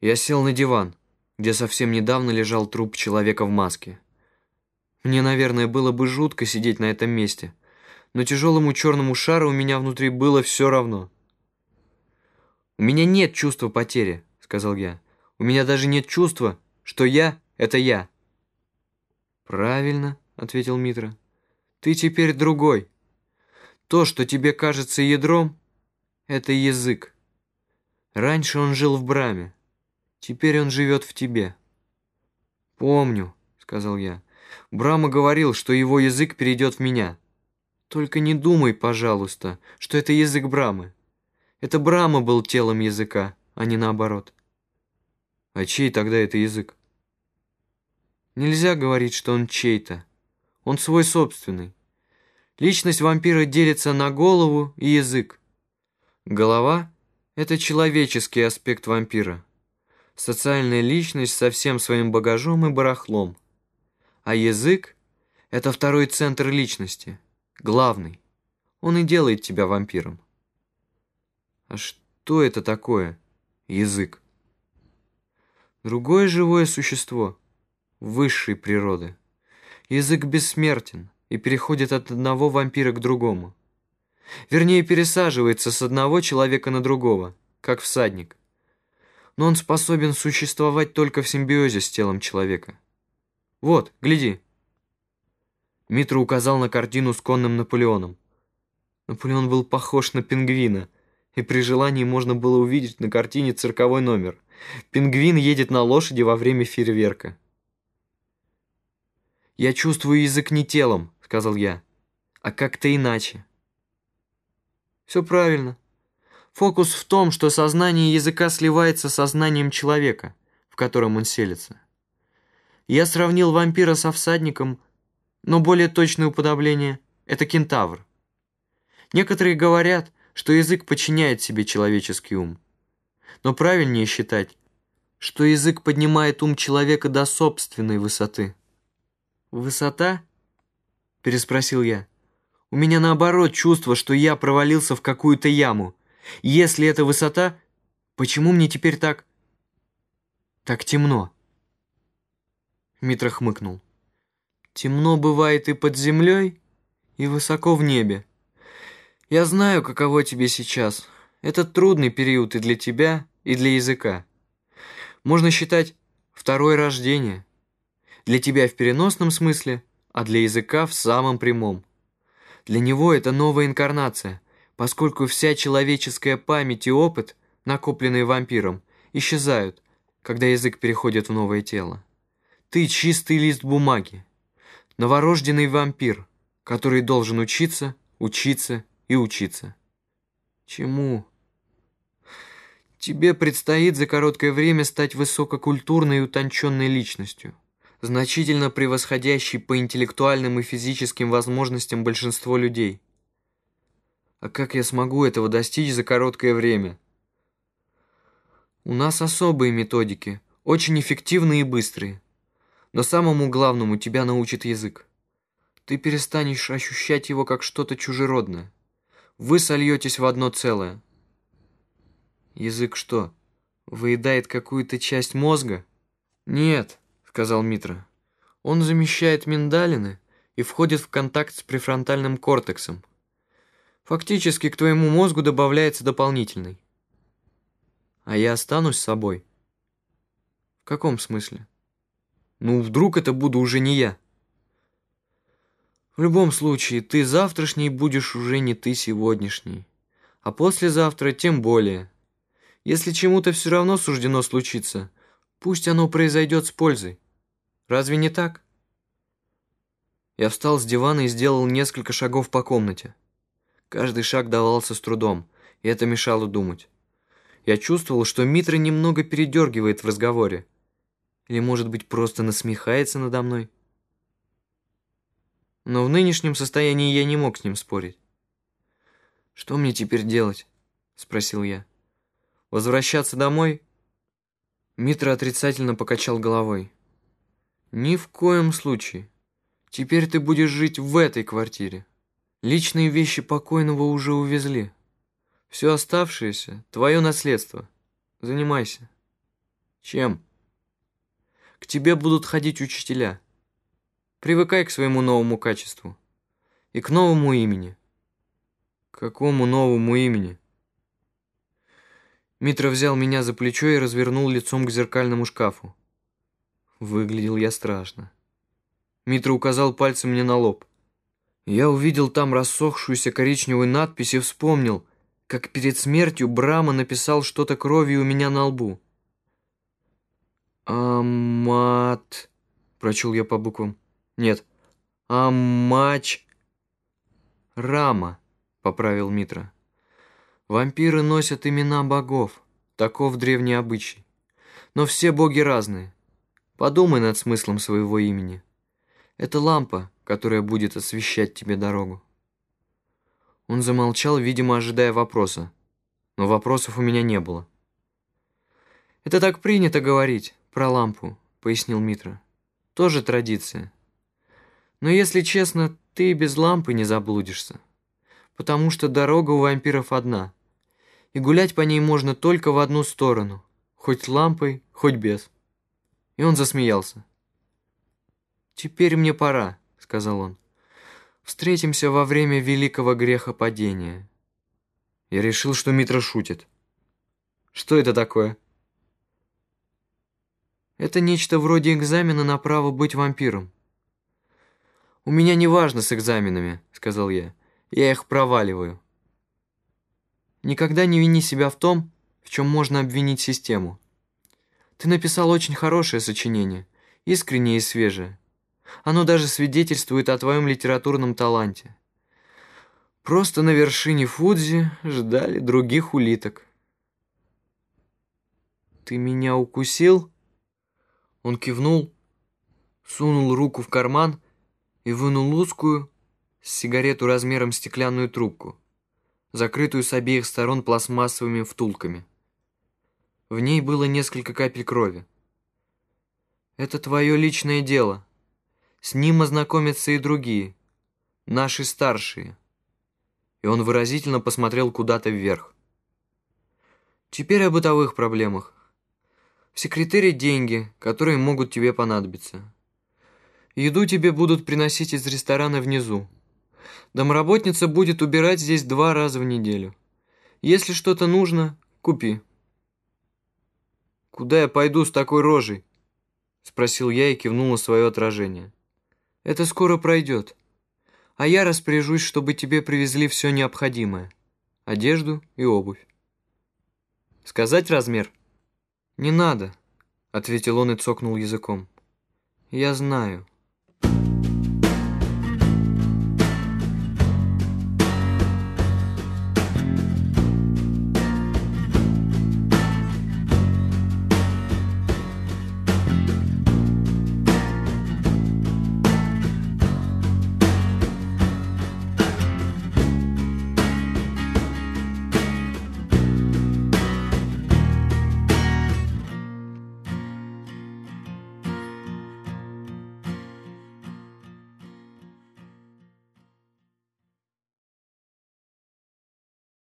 Я сел на диван, где совсем недавно лежал труп человека в маске. Мне, наверное, было бы жутко сидеть на этом месте, но тяжелому черному шару у меня внутри было все равно. «У меня нет чувства потери», — сказал я. «У меня даже нет чувства, что я — это я». «Правильно», — ответил Митра. «Ты теперь другой. То, что тебе кажется ядром, — это язык. Раньше он жил в Браме, теперь он живет в тебе». «Помню», — сказал я. «Брама говорил, что его язык перейдет в меня. Только не думай, пожалуйста, что это язык Брамы. Это Брама был телом языка, а не наоборот». «А чей тогда это язык?» Нельзя говорить, что он чей-то. Он свой собственный. Личность вампира делится на голову и язык. Голова – это человеческий аспект вампира. Социальная личность со всем своим багажом и барахлом. А язык – это второй центр личности, главный. Он и делает тебя вампиром. А что это такое язык? Другое живое существо – высшей природы. Язык бессмертен и переходит от одного вампира к другому. Вернее, пересаживается с одного человека на другого, как всадник. Но он способен существовать только в симбиозе с телом человека. Вот, гляди. Митра указал на картину с конным Наполеоном. Наполеон был похож на пингвина, и при желании можно было увидеть на картине цирковой номер. Пингвин едет на лошади во время фейерверка. «Я чувствую язык не телом», — сказал я, — «а как-то иначе». «Все правильно. Фокус в том, что сознание языка сливается с сознанием человека, в котором он селится. Я сравнил вампира со всадником, но более точное уподобление — это кентавр. Некоторые говорят, что язык подчиняет себе человеческий ум. Но правильнее считать, что язык поднимает ум человека до собственной высоты. «Высота?» — переспросил я. «У меня наоборот чувство, что я провалился в какую-то яму. Если это высота, почему мне теперь так... так темно?» Митра хмыкнул. «Темно бывает и под землей, и высоко в небе. Я знаю, каково тебе сейчас. Это трудный период и для тебя, и для языка. Можно считать второе рождение». Для тебя в переносном смысле, а для языка в самом прямом. Для него это новая инкарнация, поскольку вся человеческая память и опыт, накопленные вампиром, исчезают, когда язык переходит в новое тело. Ты чистый лист бумаги, новорожденный вампир, который должен учиться, учиться и учиться. Чему? Тебе предстоит за короткое время стать высококультурной и утонченной личностью значительно превосходящий по интеллектуальным и физическим возможностям большинство людей. А как я смогу этого достичь за короткое время? У нас особые методики, очень эффективные и быстрые. Но самому главному тебя научит язык. Ты перестанешь ощущать его как что-то чужеродное. Вы сольетесь в одно целое. Язык что, выедает какую-то часть мозга? Нет сказал Митра. «Он замещает миндалины и входит в контакт с префронтальным кортексом. Фактически к твоему мозгу добавляется дополнительный. А я останусь с собой». «В каком смысле?» «Ну, вдруг это буду уже не я». «В любом случае, ты завтрашний будешь уже не ты сегодняшний, а послезавтра тем более. Если чему-то все равно суждено случиться, пусть оно произойдет с пользой». Разве не так? Я встал с дивана и сделал несколько шагов по комнате. Каждый шаг давался с трудом, и это мешало думать. Я чувствовал, что Митра немного передергивает в разговоре. Или, может быть, просто насмехается надо мной. Но в нынешнем состоянии я не мог с ним спорить. «Что мне теперь делать?» — спросил я. «Возвращаться домой?» Митра отрицательно покачал головой. «Ни в коем случае. Теперь ты будешь жить в этой квартире. Личные вещи покойного уже увезли. Все оставшееся — твое наследство. Занимайся». Чем? К тебе будут ходить учителя. Привыкай к своему новому качеству. И к новому имени. К какому новому имени? Митра взял меня за плечо и развернул лицом к зеркальному шкафу. Выглядел я страшно. Митра указал пальцем мне на лоб. Я увидел там рассохшуюся коричневую надпись и вспомнил, как перед смертью Брама написал что-то кровью у меня на лбу. «Амат...» — прочел я по буквам. «Нет, Амач...» «Рама», — поправил Митра. «Вампиры носят имена богов, таков древний обычай. Но все боги разные. Подумай над смыслом своего имени. Это лампа, которая будет освещать тебе дорогу». Он замолчал, видимо, ожидая вопроса. Но вопросов у меня не было. «Это так принято говорить про лампу», — пояснил Митра. «Тоже традиция. Но если честно, ты без лампы не заблудишься, потому что дорога у вампиров одна, и гулять по ней можно только в одну сторону, хоть лампой, хоть без». И он засмеялся. «Теперь мне пора», — сказал он. «Встретимся во время великого греха падения». Я решил, что Митра шутит. «Что это такое?» Это нечто вроде экзамена на право быть вампиром. «У меня не важно с экзаменами», — сказал я. «Я их проваливаю». Никогда не вини себя в том, в чем можно обвинить систему. Ты написал очень хорошее сочинение, искреннее и свежее. Оно даже свидетельствует о твоем литературном таланте. Просто на вершине Фудзи ждали других улиток. «Ты меня укусил?» Он кивнул, сунул руку в карман и вынул узкую сигарету размером стеклянную трубку, закрытую с обеих сторон пластмассовыми втулками. В ней было несколько капель крови. «Это твое личное дело. С ним ознакомятся и другие, наши старшие». И он выразительно посмотрел куда-то вверх. «Теперь о бытовых проблемах. В секретаре деньги, которые могут тебе понадобиться. Еду тебе будут приносить из ресторана внизу. Домработница будет убирать здесь два раза в неделю. Если что-то нужно, купи. «Куда я пойду с такой рожей?» Спросил я и кивнул на свое отражение. «Это скоро пройдет. А я распоряжусь, чтобы тебе привезли все необходимое. Одежду и обувь. Сказать размер?» «Не надо», — ответил он и цокнул языком. «Я знаю».